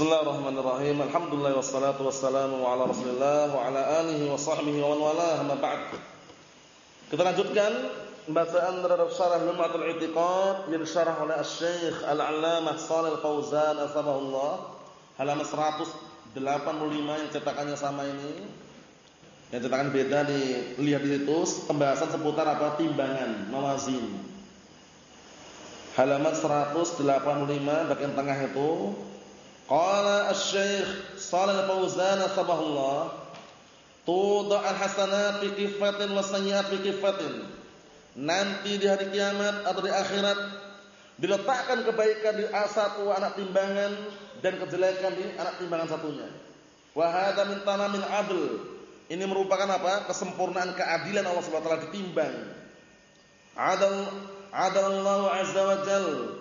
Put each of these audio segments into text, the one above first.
Bismillahirrahmanirrahim. Alhamdulillah wassalatu wassalamu ala Rasulillah wa ala alihi wa sahbihi wa man walah. Amma ba'd. Kita lanjutkan bacaan terhadap syarah Lum'atul I'tiqad yang disyarah oleh Asy-Syaikh Al-'Allamah Shalal Fauzan asbahullah. Halaman 185 yang cetakannya sama ini. Yang cetakan beda dilihat di situ pembahasan seputar apa? Timbangan, mawazin. Halaman 185 bagian tengah itu Qala Asy-Syaikh Shalal Fauzan sabahullah tudah al-hasanat fi kifatin wa sayyi'at fi kifatin. Nanti di hari kiamat atau di akhirat diletakkan kebaikan di satu anak timbangan dan kejelekan di anak timbangan satunya. Wa hadza min tamamin adl. Ini merupakan apa? Kesempurnaan keadilan Allah Subhanahu wa taala ditimbang. Adal adallahu azza wa jalla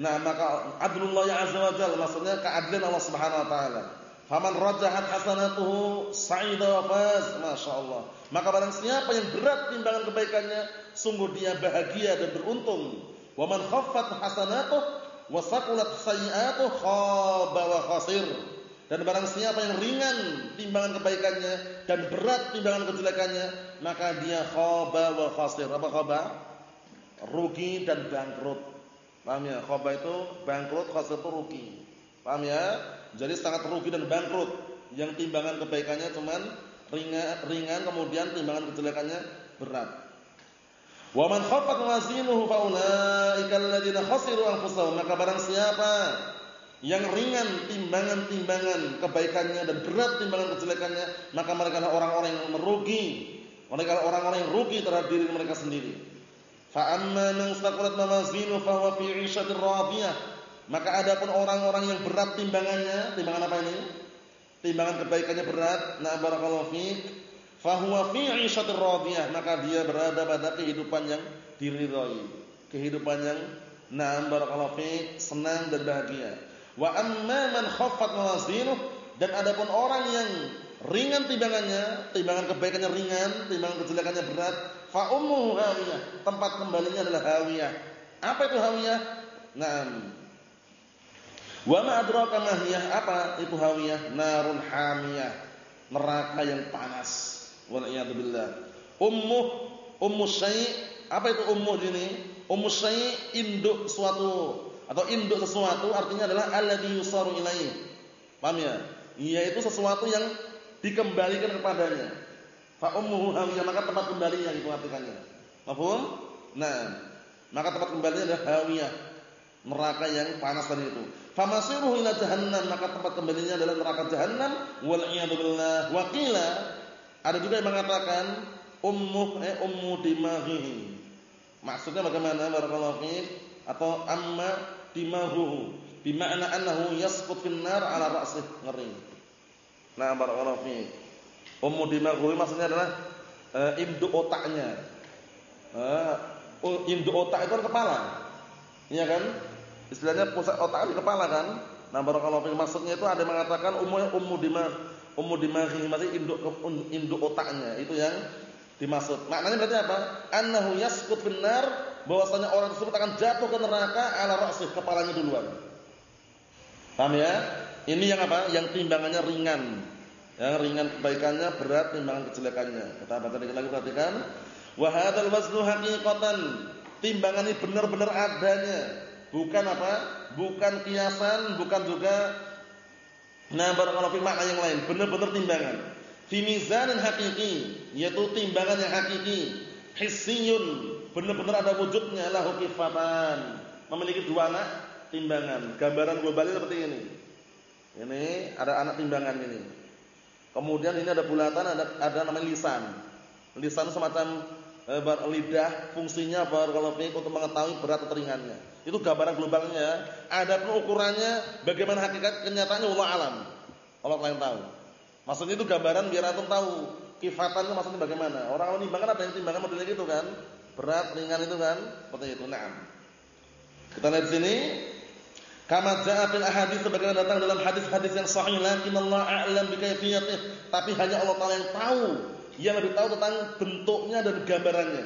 Nah, maka adlullah ya azza wa jalla maksudnya keadilan Allah Subhanahu wa taala. Faman rajahat hasanatuhu sa'ida wa faz, masyaallah. Maka barang siapa yang berat timbangan kebaikannya, sungguh dia bahagia dan beruntung. Wa man khaffat hasanatuhu wa saqulat sayyi'atuhu khaba wa khasir. Dan barang siapa yang ringan timbangan kebaikannya dan berat timbangan kejelekannya, maka dia khaba wa khasir. Apa khaba? Rugi dan bangkrut. Paham ya? Khoba itu bangkrut, khasir itu rugi. Paham ya? Jadi sangat rugi dan bangkrut. Yang timbangan kebaikannya cuman ringan, ringan kemudian timbangan kejelekannya berat. Wa man khaffat mawazinuhu fa ulaika alladziina khasiru anfusahum. Maka barang siapa yang ringan timbangan-timbangan kebaikannya dan berat timbangan kejelekannya, maka mereka adalah orang-orang yang merugi. Mereka orang-orang yang rugi terhadap diri mereka sendiri. Fa amma man saqulat mawazinu fa huwa fi 'ishatir radiyah. Orang-orang yang berat timbangannya, timbangan apa ini? Timbangan kebaikannya berat, na barakallahu fiik, fa huwa fi maka dia berada pada kehidupan yang diridhai, kehidupan yang na barakallahu senang dan bahagia. Wa amma man khaffat mawazinu dan adapun orang yang ringan timbangannya, timbangan kebaikannya ringan, timbangan kejelekannya berat, fa ummuhu hawiyah, tempat kembalinya adalah hawiyah. Apa itu hawiyah? Naam. Wa ma adraka ma Apa itu hawiyah? Narun hamiyah, neraka yang panas. Wal iyad billah. Ummu ummu syai' apa itu ummu ini? Ummu syai' induk suatu atau induk sesuatu artinya adalah alladhi yusaru ilaihi. Paham ya? Yaitu sesuatu yang dikembalikan kepadanya. Fa ummuhu hawiyah maka tempat kembalinya artinya. Paham? Nah, maka tempat kembalinya adalah hawiyah, neraka yang panas tadi itu. Fa masiruhu ila jahannam maka tempat kembalinya adalah neraka jahannam wal iyad billah. Wa qila ada juga yang mengatakan ummu eh ummu dimaghihi. Maksudnya bagaimana barakallahu fiik atau amma dimahuhu bima'na annahu yasqut fin nar ala ra'sih ngeri. Nah, barakallahu fi. Ummu dimaghuwi maksudnya adalah uh, induk otaknya. Uh, induk otak itu kan kepala. Iya kan? Istilahnya pusat otak di kepala kan? Nah, barakallahu fi maksudnya itu ada mengatakan ummu ummu dimagh ummu maksudnya induk induk otaknya itu yang dimaksud. Maknanya berarti apa? Annahu yasqut fin nar bahwasanya orang tersebut akan jatuh ke neraka ala ra'sih kepalanya duluan. Paham ya? Ini yang apa? Yang timbangannya ringan. Yang ringan kebaikannya, berat timbangan kejelekannya. Kita baca lagi perhatikan. Wa hadzal waznu haqiqatan. Timbangan ini benar-benar adanya. Bukan apa? Bukan kiasan, bukan juga nah barakallahu fi makna yang lain. Benar-benar timbangan. Fi mizanin haqiqi, yaitu timbangan yang hakiki. Hissiyun, benar-benar ada wujudnya lahu kifatan. Memiliki dua anak timbangan. Gambaran globalnya seperti ini. Ini ada anak timbangan ini. Kemudian ini ada bulatan, ada ada namanya lisan. Lisan semacam e, lidah, fungsinya kalau untuk mengetahui berat atau ringannya. Itu gambaran globalnya. Ada pun ukurannya, bagaimana hakikat kenyataannya Allah alam. Allah yang tahu. Maksudnya itu gambaran biar antum tahu kifatannya maksudnya bagaimana. Orang kalau timbangan ada yang timbangan modelnya gitu kan. Berat, ringan itu kan. Seperti itu. Nah. Kita lihat sini Kama jaa fil ahadits sebagaimana datang dalam hadis-hadis yang sahih lakin Allah a'lam bi kayfiyatih, tapi hanya Allah Taala yang tahu, yang lebih tahu tentang bentuknya dan gambarannya.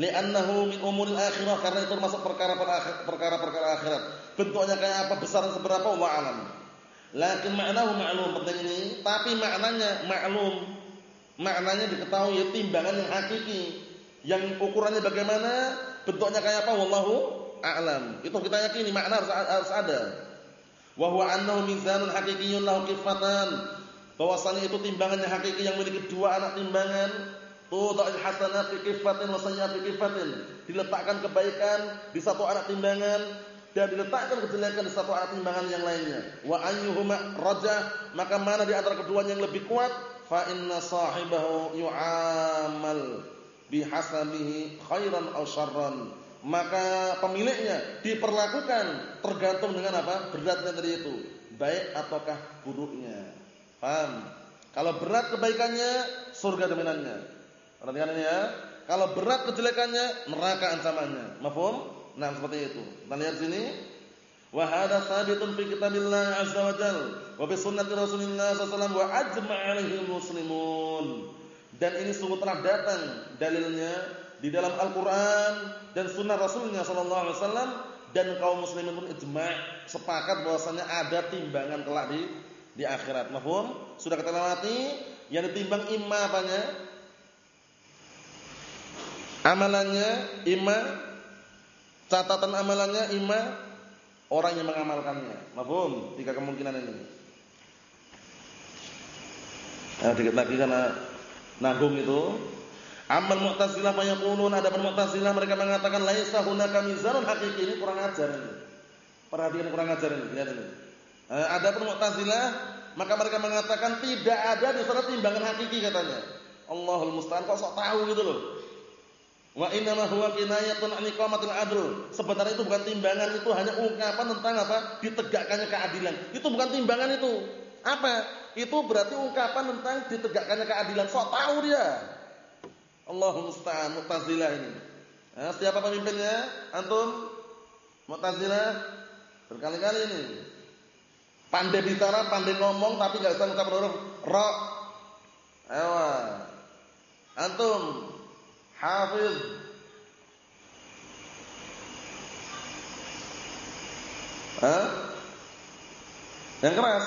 Li'annahu min umuril akhirah karena itu termasuk perkara-perkara akhirat. Bentuknya kayak apa, besar seberapa Allah alam. Lakin maknahu ma'lum penting ini, tapi maknanya maklum. Maknanya diketahui timbangan yang hakiki. Yang ukurannya bagaimana, bentuknya kayak apa wallahu a'lam. Itu kita yakini makna harus, harus ada. Wa huwa annahu mizanun haqiqiyyun lahu kifatan. Bahwasanya itu timbangan yang hakiki yang memiliki dua anak timbangan. Tudha'il hasanat fi kifatin wa sayyi'at fi kifatin. Diletakkan kebaikan di satu anak timbangan dan diletakkan kejelekan di satu anak timbangan yang lainnya. Wa ayyuhuma rajah, maka mana di antara keduanya yang lebih kuat? Fa inna sahibahu yu'amal bihasabihi khairan aw syarran. Maka pemiliknya diperlakukan tergantung dengan apa? Beratnya tadi itu, baik ataukah buruknya. Paham? Kalau berat kebaikannya, surga dominannya. Perhatikan ini ya. Kalau berat kejelekannya, neraka ancamannya. Mafhum? Nah, seperti itu. Kita lihat sini. Wa hadha sabitun fi kitabillah azza wa jal wa bi sunnati Rasulillah sallallahu wa ajma' alaihi muslimun. Dan ini sungguh telah datang dalilnya di dalam Al-Qur'an dan sunnah Rasulnya sallallahu alaihi wasallam dan kaum muslimin pun ijma' sepakat bahwasanya ada timbangan kelak di di akhirat. Mahfum? Sudah kita lewati yang ditimbang imma apanya? Amalannya imma Catatan amalannya ima orang yang mengamalkannya. Mafhum? Tiga kemungkinan ini. Nah, dikit lagi karena nanggung itu. Amal Mu'tazilah fayaqulun ada Mu'tazilah mereka mengatakan laisa hunaka mizanun hakiki ini kurang ajar ini. Perhatikan kurang ajar ini, lihat ini. Eh, ada Mu'tazilah maka mereka mengatakan tidak ada di sana timbangan hakiki katanya. Allahul musta'an kok sok tahu gitu loh. Wa inna ma huwa kinayatun an iqamatil adl. Sebenarnya itu bukan timbangan, itu hanya ungkapan tentang apa? Ditegakkannya keadilan. Itu bukan timbangan itu. Apa? Itu berarti ungkapan tentang ditegakkannya keadilan. Sok tahu dia. Allahu musta'an Mu'tazilah ini. Nah, siapa pemimpinnya? Antum? Mu'tazilah berkali-kali ini. Pandai bicara, pandai ngomong tapi enggak bisa mengucapkan huruf ra. Ayo. Antum Hafiz Hah? Yang keras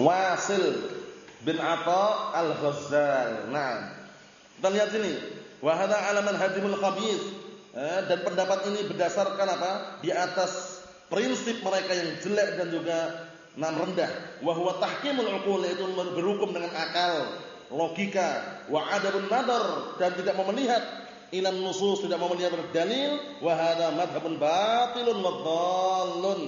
Wasil bin Atha al-Ghazzal. Nah, kita lihat sini. Wa hadha alaman hadimul khabith. Eh, dan pendapat ini berdasarkan apa? Di atas prinsip mereka yang jelek dan juga nam rendah. Wa huwa tahkimul uqul itu berhukum dengan akal logika wa adabun nadar dan tidak mau melihat ilan nusus tidak mau melihat dalil wa hadza madhhabun batilun wa dhallun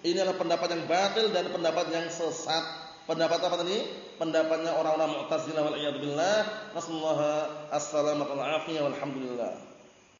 ini adalah pendapat yang batil dan pendapat yang sesat pendapat apa tadi pendapatnya orang-orang mu'tazilah wal iyad billah. Nasallahu as-salamata